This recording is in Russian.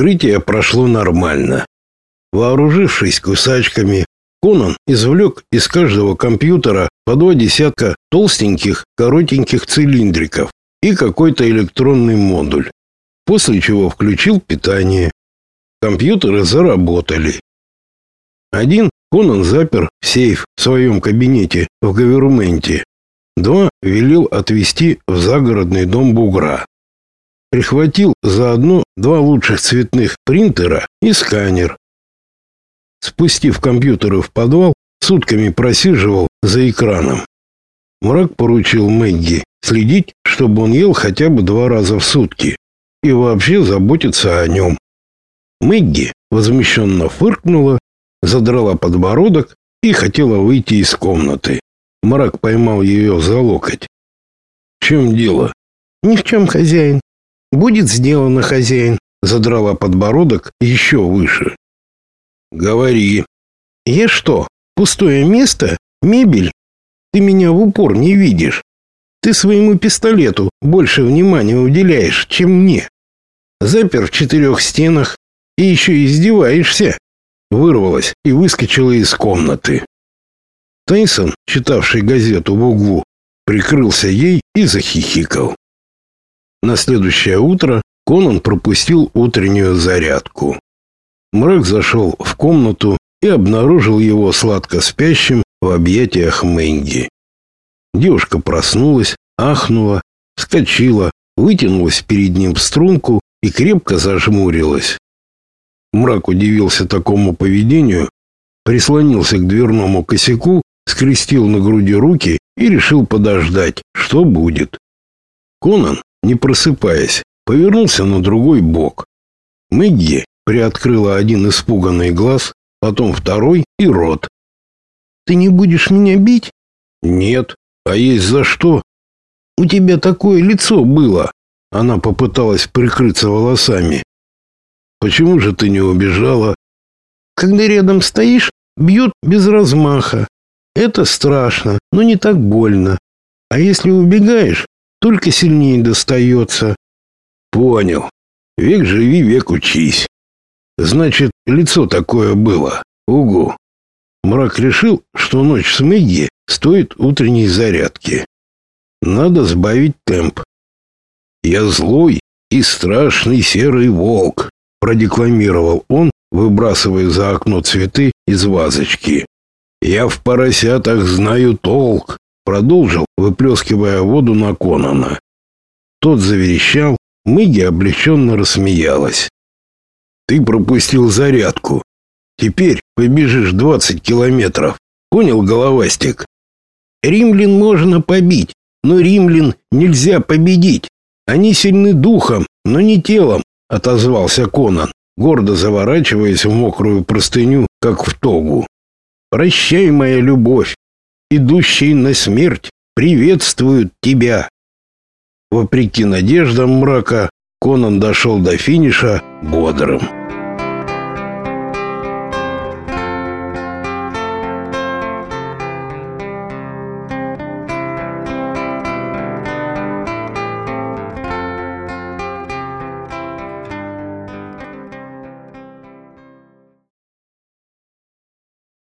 Вскрытие прошло нормально. Вооружившись кусачками, Конан извлек из каждого компьютера по два десятка толстеньких, коротеньких цилиндриков и какой-то электронный модуль, после чего включил питание. Компьютеры заработали. Один Конан запер в сейф в своем кабинете в гаверменте. Два велел отвезти в загородный дом бугра. Прихватил заодно два лучших цветных принтера и сканер, Спустив компьютеры в подвал, сутками просиживал за экраном. Мрак поручил Мэгги следить, чтобы он ел хотя бы два раза в сутки и вообще заботиться о нем. Мэгги возмущенно фыркнула, задрала подбородок и хотела выйти из комнаты. Мрак поймал ее за локоть. «В чем дело?» «Ни в чем, хозяин. Будет сделано, хозяин», задрала подбородок еще выше. Говори. Я что, пустое место? Мебель? Ты меня в упор не видишь. Ты своему пистолету больше внимания уделяешь, чем мне. Запер в четырех стенах и еще издеваешься. Вырвалась и выскочила из комнаты. Тайсон, читавший газету в углу, прикрылся ей и захихикал. На следующее утро Конан пропустил утреннюю зарядку. Мрак зашел в комнату и обнаружил его сладко спящим в объятиях Мэнди. Девушка проснулась, ахнула, вскочила, вытянулась перед ним в струнку и крепко зажмурилась. Мрак удивился такому поведению, прислонился к дверному косяку, скрестил на груди руки и решил подождать, что будет. Конан, не просыпаясь, повернулся на другой бок. Мэгги приоткрыла один испуганный глаз, потом второй и рот. Ты не будешь меня бить? Нет. А есть за что? У тебя такое лицо было. Она попыталась прикрыться волосами. Почему же ты не убежала? Когда рядом стоишь, бьют без размаха. Это страшно, но не так больно. А если убегаешь, только сильнее достается. Понял. Век живи, век учись. Значит, лицо такое было. Угу. Мрак решил, что ночь с Мэгги стоит утренней зарядки. Надо сбавить темп. «Я злой и страшный серый волк», — продекламировал он, выбрасывая за окно цветы из вазочки. «Я в поросятах знаю толк», — продолжил, выплескивая воду на Конана. Тот заверещал, Мэгги облегченно рассмеялась. Ты пропустил зарядку. Теперь побежишь 20 километров. Понял, головастик? Римлян можно побить, но римлян нельзя победить. Они сильны духом, но не телом, отозвался Конан, гордо заворачиваясь в мокрую простыню, как в тогу. Прощай, моя любовь. Идущие на смерть приветствуют тебя. Вопреки надеждам мрака, Конан дошел до финиша бодрым.